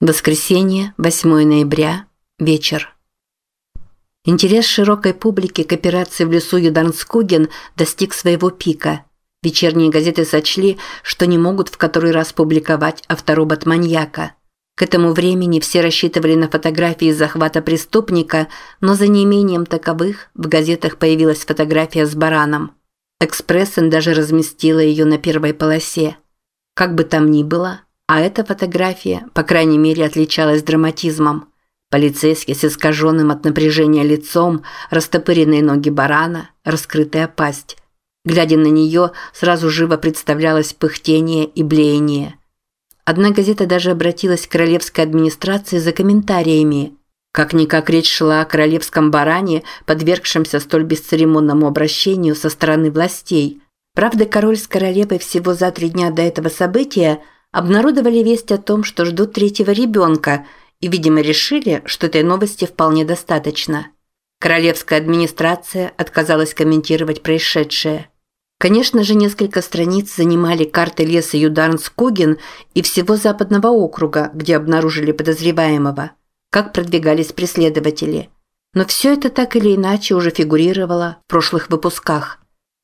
Воскресенье, 8 ноября, вечер. Интерес широкой публики к операции в лесу Юдарнскуген достиг своего пика. Вечерние газеты сочли, что не могут в который раз публиковать авторобот маньяка. К этому времени все рассчитывали на фотографии захвата преступника, но за неимением таковых в газетах появилась фотография с бараном. Экспрессен даже разместила ее на первой полосе. Как бы там ни было, а эта фотография, по крайней мере, отличалась драматизмом. Полицейский с искаженным от напряжения лицом, растопыренные ноги барана, раскрытая пасть. Глядя на нее, сразу живо представлялось пыхтение и блеяние. Одна газета даже обратилась к королевской администрации за комментариями. Как-никак речь шла о королевском баране, подвергшемся столь бесцеремонному обращению со стороны властей. Правда, король с королевой всего за три дня до этого события – обнародовали весть о том, что ждут третьего ребенка, и, видимо, решили, что этой новости вполне достаточно. Королевская администрация отказалась комментировать происшедшее. Конечно же, несколько страниц занимали карты леса Юдарнс-Куген и всего западного округа, где обнаружили подозреваемого, как продвигались преследователи. Но все это так или иначе уже фигурировало в прошлых выпусках.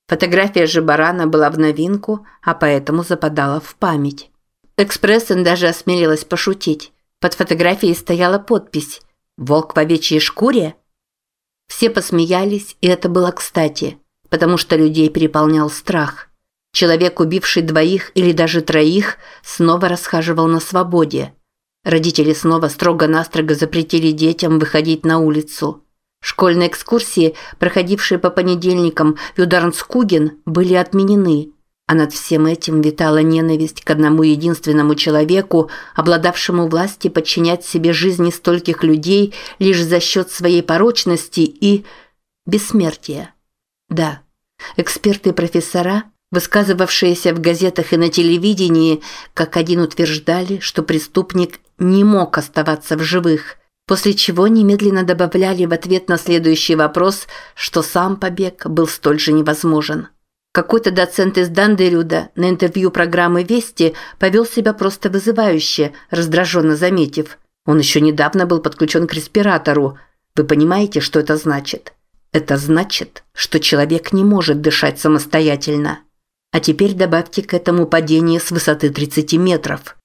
Фотография же барана была в новинку, а поэтому западала в память. Экспрессен даже осмелилась пошутить. Под фотографией стояла подпись «Волк в овечьей шкуре?» Все посмеялись, и это было кстати, потому что людей переполнял страх. Человек, убивший двоих или даже троих, снова расхаживал на свободе. Родители снова строго-настрого запретили детям выходить на улицу. Школьные экскурсии, проходившие по понедельникам в Юдарнскуген, были отменены – а над всем этим витала ненависть к одному единственному человеку, обладавшему властью подчинять себе жизни стольких людей лишь за счет своей порочности и бессмертия. Да, эксперты и профессора, высказывавшиеся в газетах и на телевидении, как один утверждали, что преступник не мог оставаться в живых, после чего немедленно добавляли в ответ на следующий вопрос, что сам побег был столь же невозможен. Какой-то доцент из Дандерюда на интервью программы «Вести» повел себя просто вызывающе, раздраженно заметив. Он еще недавно был подключен к респиратору. Вы понимаете, что это значит? Это значит, что человек не может дышать самостоятельно. А теперь добавьте к этому падение с высоты 30 метров.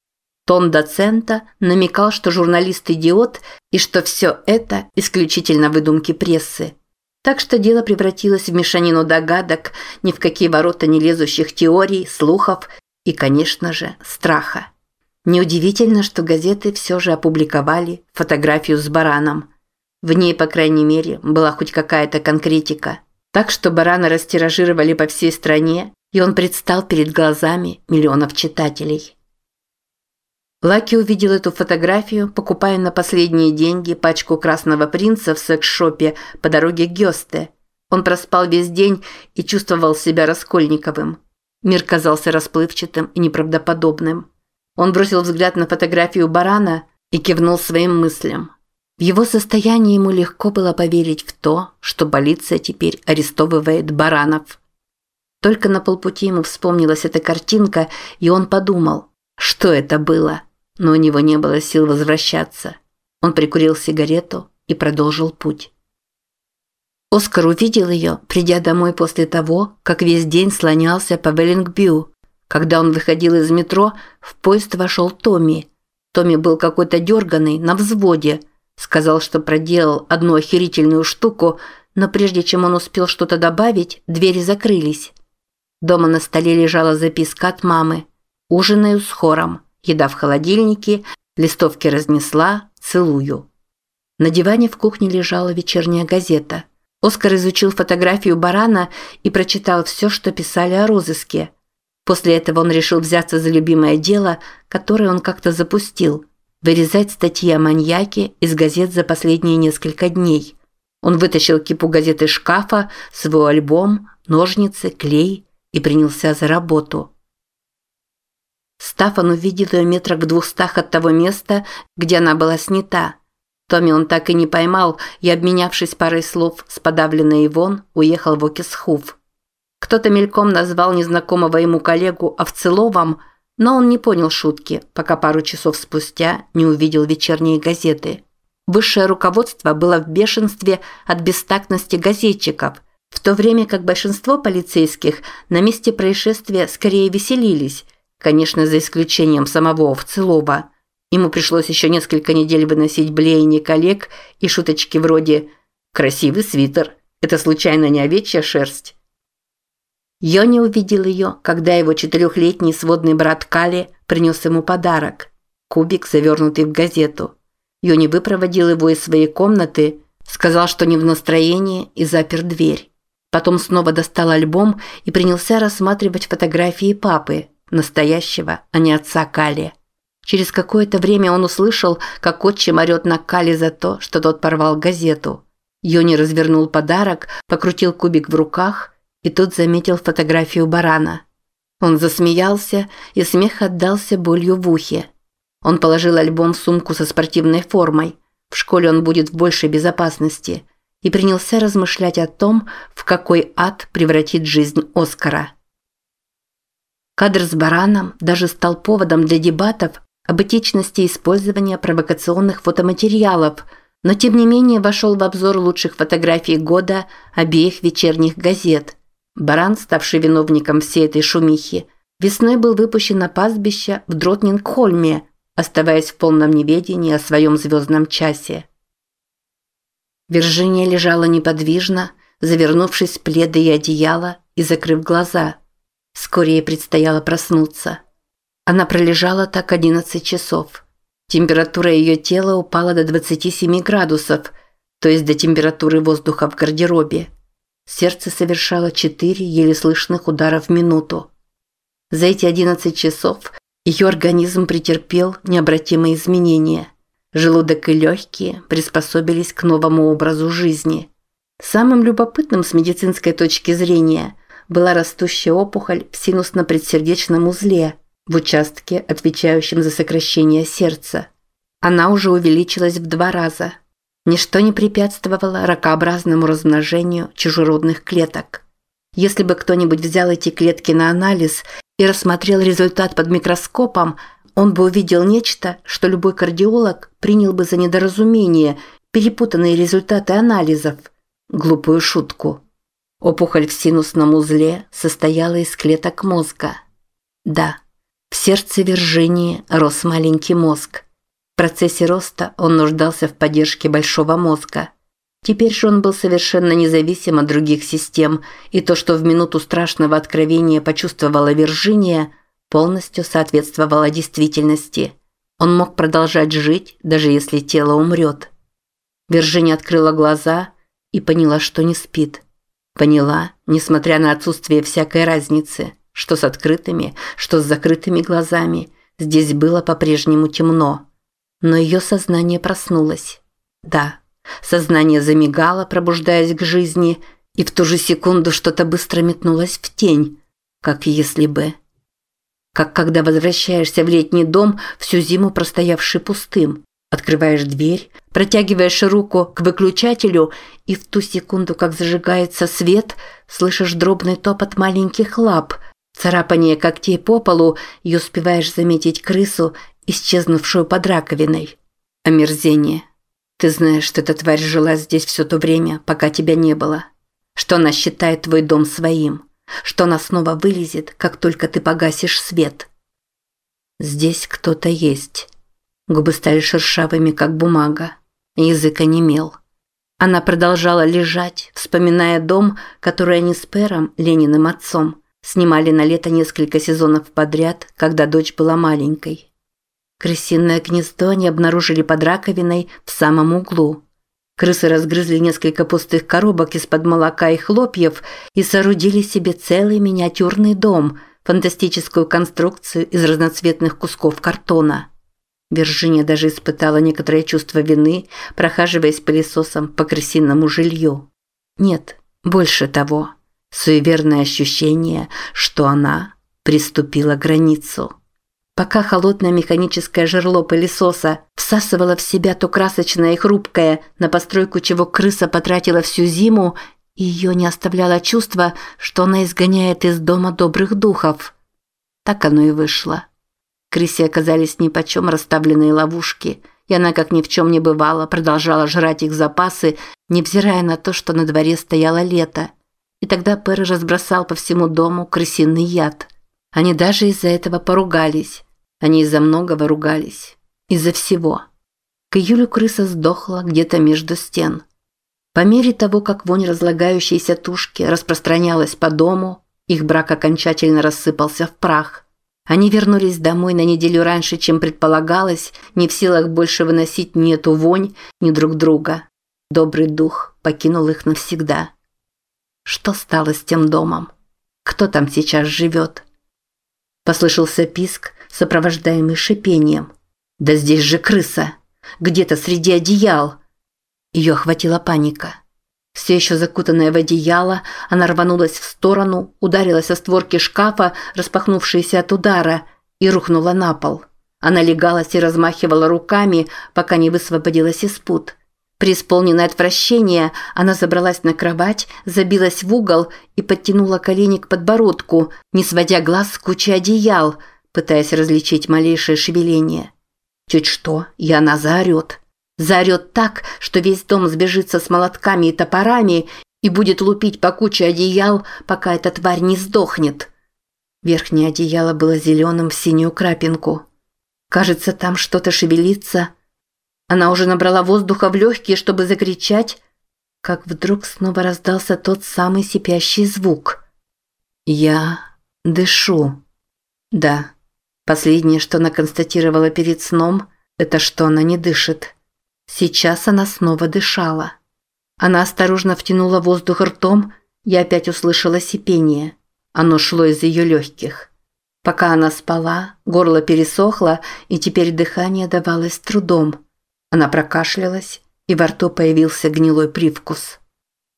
Тон доцента намекал, что журналист идиот и что все это исключительно выдумки прессы. Так что дело превратилось в мешанину догадок, ни в какие ворота не лезущих теорий, слухов и, конечно же, страха. Неудивительно, что газеты все же опубликовали фотографию с бараном. В ней, по крайней мере, была хоть какая-то конкретика. Так что барана растиражировали по всей стране, и он предстал перед глазами миллионов читателей. Лаки увидел эту фотографию, покупая на последние деньги пачку красного принца в секс-шопе по дороге к Гёсте. Он проспал весь день и чувствовал себя Раскольниковым. Мир казался расплывчатым и неправдоподобным. Он бросил взгляд на фотографию барана и кивнул своим мыслям. В его состоянии ему легко было поверить в то, что полиция теперь арестовывает баранов. Только на полпути ему вспомнилась эта картинка, и он подумал, что это было – но у него не было сил возвращаться. Он прикурил сигарету и продолжил путь. Оскар увидел ее, придя домой после того, как весь день слонялся по Веллингбю. Когда он выходил из метро, в поезд вошел Томми. Томми был какой-то дерганый, на взводе. Сказал, что проделал одну охерительную штуку, но прежде чем он успел что-то добавить, двери закрылись. Дома на столе лежала записка от мамы. «Ужинаю с хором». Еда в холодильнике, листовки разнесла, целую. На диване в кухне лежала вечерняя газета. Оскар изучил фотографию барана и прочитал все, что писали о розыске. После этого он решил взяться за любимое дело, которое он как-то запустил – вырезать статьи о маньяке из газет за последние несколько дней. Он вытащил кипу газеты из шкафа, свой альбом, ножницы, клей и принялся за работу – Стафан увидел ее метрах в двухстах от того места, где она была снята. Томми он так и не поймал, и, обменявшись парой слов с подавленной Ивон, уехал в Окисхув. Кто-то мельком назвал незнакомого ему коллегу овцеловом, Но он не понял шутки, пока пару часов спустя не увидел вечерние газеты. Высшее руководство было в бешенстве от бестактности газетчиков, в то время как большинство полицейских на месте происшествия скорее веселились, конечно, за исключением самого Овцелова. Ему пришлось еще несколько недель выносить блеяния коллег и шуточки вроде «красивый свитер», «это случайно не овечья шерсть», Йони увидел ее, когда его четырехлетний сводный брат Кали принес ему подарок – кубик, завернутый в газету. Йони выпроводил его из своей комнаты, сказал, что не в настроении и запер дверь. Потом снова достал альбом и принялся рассматривать фотографии папы, настоящего, а не отца Кали. Через какое-то время он услышал, как отчим орет на Кали за то, что тот порвал газету. Йони развернул подарок, покрутил кубик в руках – и тут заметил фотографию барана. Он засмеялся, и смех отдался болью в ухе. Он положил альбом в сумку со спортивной формой. В школе он будет в большей безопасности. И принялся размышлять о том, в какой ад превратит жизнь Оскара. Кадр с бараном даже стал поводом для дебатов об этичности использования провокационных фотоматериалов, но тем не менее вошел в обзор лучших фотографий года обеих вечерних газет – Баран, ставший виновником всей этой шумихи, весной был выпущен на пастбище в Дротнингхольме, оставаясь в полном неведении о своем звездном часе. Виржиния лежала неподвижно, завернувшись в пледы и одеяло и закрыв глаза. Вскоре ей предстояло проснуться. Она пролежала так 11 часов. Температура ее тела упала до 27 градусов, то есть до температуры воздуха в гардеробе. Сердце совершало четыре еле слышных удара в минуту. За эти 11 часов ее организм претерпел необратимые изменения. Желудок и легкие приспособились к новому образу жизни. Самым любопытным с медицинской точки зрения была растущая опухоль в синусно-предсердечном узле, в участке, отвечающем за сокращение сердца. Она уже увеличилась в два раза – Ничто не препятствовало ракообразному размножению чужеродных клеток. Если бы кто-нибудь взял эти клетки на анализ и рассмотрел результат под микроскопом, он бы увидел нечто, что любой кардиолог принял бы за недоразумение, перепутанные результаты анализов. Глупую шутку. Опухоль в синусном узле состояла из клеток мозга. Да, в сердце Виржинии рос маленький мозг – процессе роста он нуждался в поддержке большого мозга. Теперь же он был совершенно независим от других систем, и то, что в минуту страшного откровения почувствовала Виржиния, полностью соответствовало действительности. Он мог продолжать жить, даже если тело умрет. Виржиния открыла глаза и поняла, что не спит. Поняла, несмотря на отсутствие всякой разницы, что с открытыми, что с закрытыми глазами, здесь было по-прежнему темно. Но ее сознание проснулось. Да, сознание замигало, пробуждаясь к жизни, и в ту же секунду что-то быстро метнулось в тень, как если бы... Как когда возвращаешься в летний дом, всю зиму простоявший пустым. Открываешь дверь, протягиваешь руку к выключателю, и в ту секунду, как зажигается свет, слышишь дробный топот маленьких лап, царапание когтей по полу и успеваешь заметить крысу исчезнувшую под раковиной. Омерзение. Ты знаешь, что эта тварь жила здесь все то время, пока тебя не было. Что она считает твой дом своим. Что она снова вылезет, как только ты погасишь свет. Здесь кто-то есть. Губы стали шершавыми, как бумага. Язык онемел. Она продолжала лежать, вспоминая дом, который они с Пером, Лениным отцом, снимали на лето несколько сезонов подряд, когда дочь была маленькой. Крысиное гнездо они обнаружили под раковиной в самом углу. Крысы разгрызли несколько пустых коробок из-под молока и хлопьев и соорудили себе целый миниатюрный дом, фантастическую конструкцию из разноцветных кусков картона. Виржиния даже испытала некоторое чувство вины, прохаживаясь пылесосом по крысиному жилью. Нет, больше того, суеверное ощущение, что она приступила границу. Пока холодное механическое жерло пылесоса всасывало в себя то красочное и хрупкое, на постройку чего крыса потратила всю зиму, ее не оставляло чувство, что она изгоняет из дома добрых духов. Так оно и вышло. Крысе оказались нипочем расставленные ловушки, и она, как ни в чем не бывало, продолжала жрать их запасы, невзирая на то, что на дворе стояло лето. И тогда Пэр разбросал по всему дому крысиный яд. Они даже из-за этого поругались. Они из-за многого ругались. Из-за всего. К июлю крыса сдохла где-то между стен. По мере того, как вонь разлагающейся тушки распространялась по дому, их брак окончательно рассыпался в прах. Они вернулись домой на неделю раньше, чем предполагалось, не в силах больше выносить ни эту вонь, ни друг друга. Добрый дух покинул их навсегда. Что стало с тем домом? Кто там сейчас живет? Послышался писк, сопровождаемый шипением. «Да здесь же крыса! Где-то среди одеял!» Ее охватила паника. Все еще закутанная в одеяло, она рванулась в сторону, ударилась о створки шкафа, распахнувшиеся от удара, и рухнула на пол. Она легалась и размахивала руками, пока не высвободилась из пут. Преисполненное отвращение, она забралась на кровать, забилась в угол и подтянула колени к подбородку, не сводя глаз с кучи одеял, пытаясь различить малейшее шевеление. Чуть что, и она заорет. Заорет так, что весь дом сбежится с молотками и топорами и будет лупить по куче одеял, пока эта тварь не сдохнет. Верхнее одеяло было зеленым в синюю крапинку. Кажется, там что-то шевелится. Она уже набрала воздуха в легкие, чтобы закричать, как вдруг снова раздался тот самый сипящий звук. «Я дышу». Да, последнее, что она констатировала перед сном, это что она не дышит. Сейчас она снова дышала. Она осторожно втянула воздух ртом и опять услышала сипение. Оно шло из ее легких. Пока она спала, горло пересохло, и теперь дыхание давалось трудом. Она прокашлялась, и во рту появился гнилой привкус.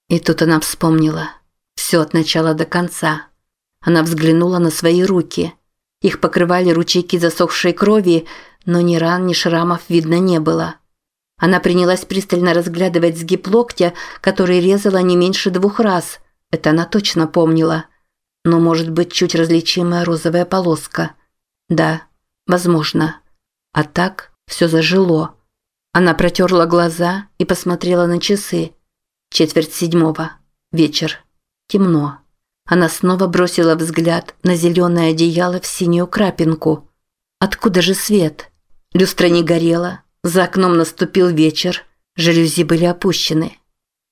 И тут она вспомнила. Все от начала до конца. Она взглянула на свои руки. Их покрывали ручейки засохшей крови, но ни ран, ни шрамов видно не было. Она принялась пристально разглядывать сгиб локтя, который резала не меньше двух раз. Это она точно помнила. Но может быть чуть различимая розовая полоска. Да, возможно. А так все зажило. Она протерла глаза и посмотрела на часы. Четверть седьмого. Вечер. Темно. Она снова бросила взгляд на зеленое одеяло в синюю крапинку. Откуда же свет? Люстра не горела, за окном наступил вечер, жалюзи были опущены.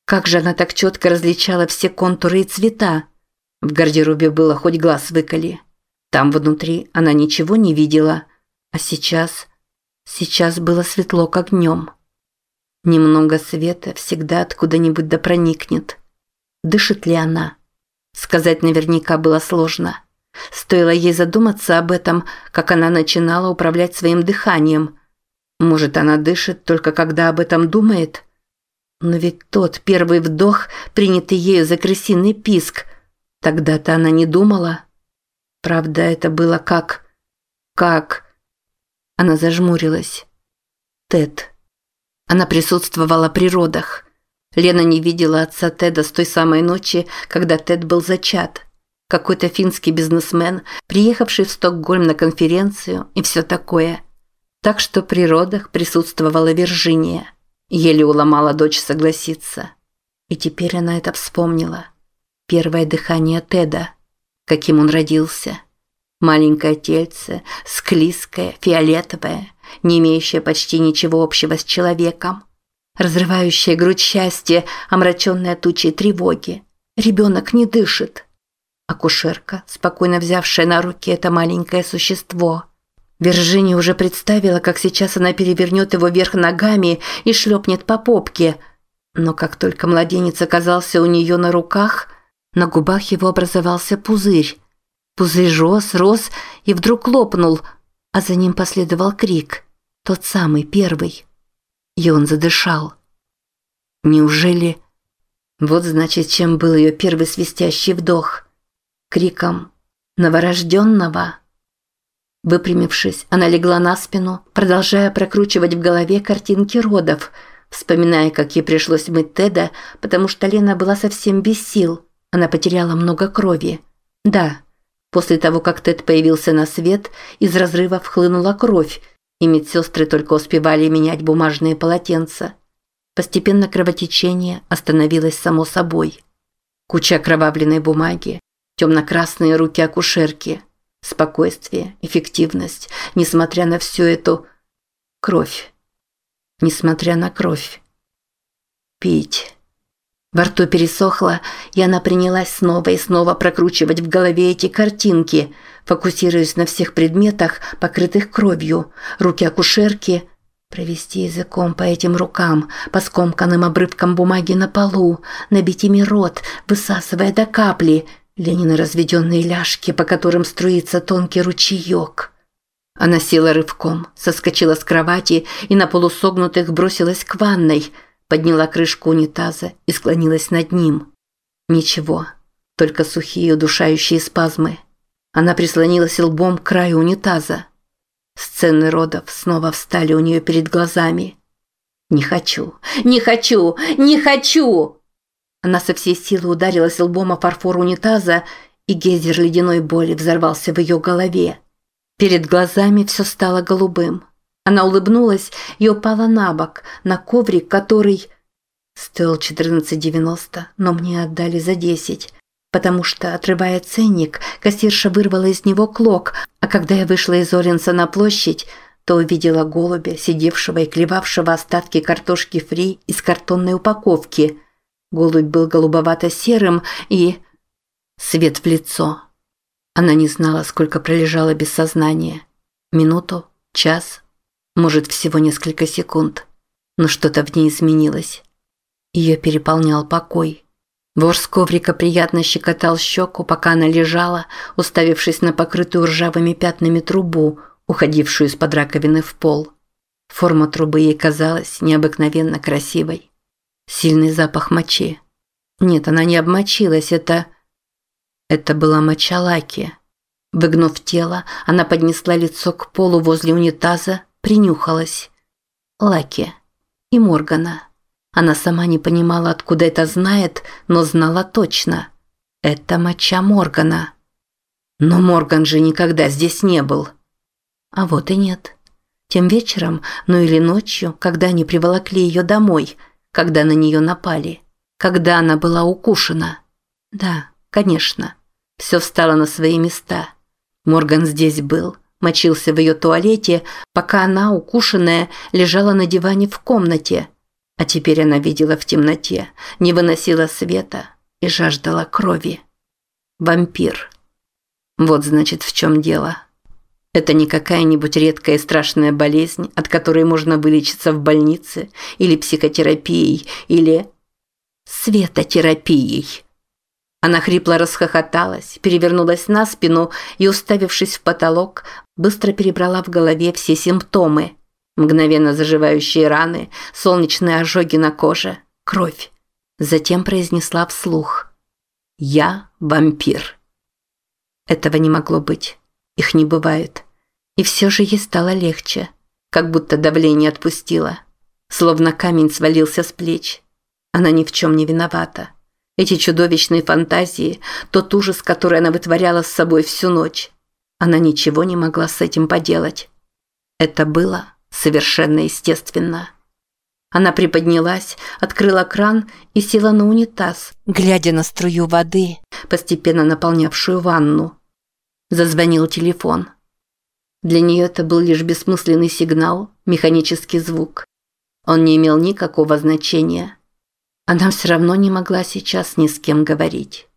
Как же она так четко различала все контуры и цвета? В гардеробе было хоть глаз выколи. Там внутри она ничего не видела. А сейчас... Сейчас было светло, как днем. Немного света всегда откуда-нибудь да. Дышит ли она? Сказать наверняка было сложно. Стоило ей задуматься об этом, как она начинала управлять своим дыханием – может, она дышит только когда об этом думает? Но ведь тот первый вдох, принятый ею за крысиный писк, тогда-то она не думала. Правда, это было как... как... Она зажмурилась. Тед. Она присутствовала при родах. Лена не видела отца Теда с той самой ночи, когда Тед был зачат. Какой-то финский бизнесмен, приехавший в Стокгольм на конференцию и все такое – так что при родах присутствовала Виржиния. Еле уломала дочь согласиться. И теперь она это вспомнила. Первое дыхание Теда. Каким он родился. Маленькое тельце, склизкое, фиолетовое, не имеющее почти ничего общего с человеком. Разрывающая грудь счастья, омраченная тучей тревоги. Ребенок не дышит. Акушерка, спокойно взявшая на руки это маленькое существо – Виржиния уже представила, как сейчас она перевернет его вверх ногами и шлепнет по попке. Но как только младенец оказался у нее на руках, на губах его образовался пузырь. Пузырь рос, рос и вдруг лопнул, а за ним последовал крик. Тот самый, первый. И он задышал. Неужели... Вот значит, чем был ее первый свистящий вдох. Криком «Новорожденного!» Выпрямившись, она легла на спину, продолжая прокручивать в голове картинки родов, вспоминая, как ей пришлось мыть Теда, потому что Лена была совсем без сил. Она потеряла много крови. Да, После того, как Тед появился на свет, из разрыва вхлынула кровь, и медсестры только успевали менять бумажные полотенца. Постепенно кровотечение остановилось само собой. Куча окровавленной бумаги, темно-красные руки акушерки, спокойствие, эффективность, несмотря на всю эту кровь. Несмотря на кровь. Пить. Во рту пересохло, и она принялась снова и снова прокручивать в голове эти картинки, фокусируясь на всех предметах, покрытых кровью, руки акушерки, провести языком по этим рукам, по скомканным обрывкам бумаги на полу, набить ими рот, высасывая до капли, Ленины разведенные ляжки, по которым струится тонкий ручеек. Она села рывком, соскочила с кровати и на полусогнутых бросилась к ванной – подняла крышку унитаза и склонилась над ним. Ничего, только сухие удушающие спазмы. Она прислонилась лбом к краю унитаза. Сцены родов снова встали у нее перед глазами. «Не хочу! Не хочу! Не хочу!» Она со всей силы ударилась лбом о фарфор унитаза, и гейзер ледяной боли взорвался в ее голове. Перед глазами все стало голубым. Она улыбнулась и упала на бок, на коврик, который стоил 14,90, но мне отдали за 10, потому что, отрывая ценник, кассирша вырвала из него клок, а когда я вышла из Оренса на площадь, то увидела голубя, сидевшего и клевавшего остатки картошки фри из картонной упаковки. Голубь был голубовато-серым и... Свет в лицо. Она не знала, сколько пролежала без сознания. Минуту, час, может, всего несколько секунд. Но что-то в ней изменилось. Ее переполнял покой. Вор с коврика приятно щекотал щеку, пока она лежала, уставившись на покрытую ржавыми пятнами трубу, уходившую из-под раковины в пол. Форма трубы ей казалась необыкновенно красивой. Сильный запах мочи. Нет, она не обмочилась, это... Это была моча Лаки. Выгнув тело, она поднесла лицо к полу возле унитаза принюхалась. Лаки. И Моргана. Она сама не понимала, откуда это знает, но знала точно. Это моча Моргана. Но Морган же никогда здесь не был. А вот и нет. Тем вечером, ну или ночью, когда они приволокли ее домой, когда на нее напали, когда она была укушена. Да, конечно. Все встало на свои места. Морган здесь был – мочился в ее туалете, пока она, укушенная, лежала на диване в комнате. А теперь она видела в темноте, не выносила света и жаждала крови. Вампир. Вот значит в чем дело. Это не какая-нибудь редкая и страшная болезнь, от которой можно вылечиться в больнице, или психотерапией, или светотерапией. Она хрипло расхохоталась, перевернулась на спину и, уставившись в потолок, быстро перебрала в голове все симптомы. Мгновенно заживающие раны, солнечные ожоги на коже, кровь. Затем произнесла вслух. «Я вампир». Этого не могло быть. Их не бывает. И все же ей стало легче. Как будто давление отпустило. Словно камень свалился с плеч. Она ни в чем не виновата. Эти чудовищные фантазии, тот ужас, который она вытворяла с собой всю ночь. Она ничего не могла с этим поделать. Это было совершенно естественно. Она приподнялась, открыла кран и села на унитаз, глядя на струю воды, постепенно наполнявшую ванну. Зазвонил телефон. Для нее это был лишь бессмысленный сигнал, механический звук. Он не имел никакого значения. Она все равно не могла сейчас ни с кем говорить.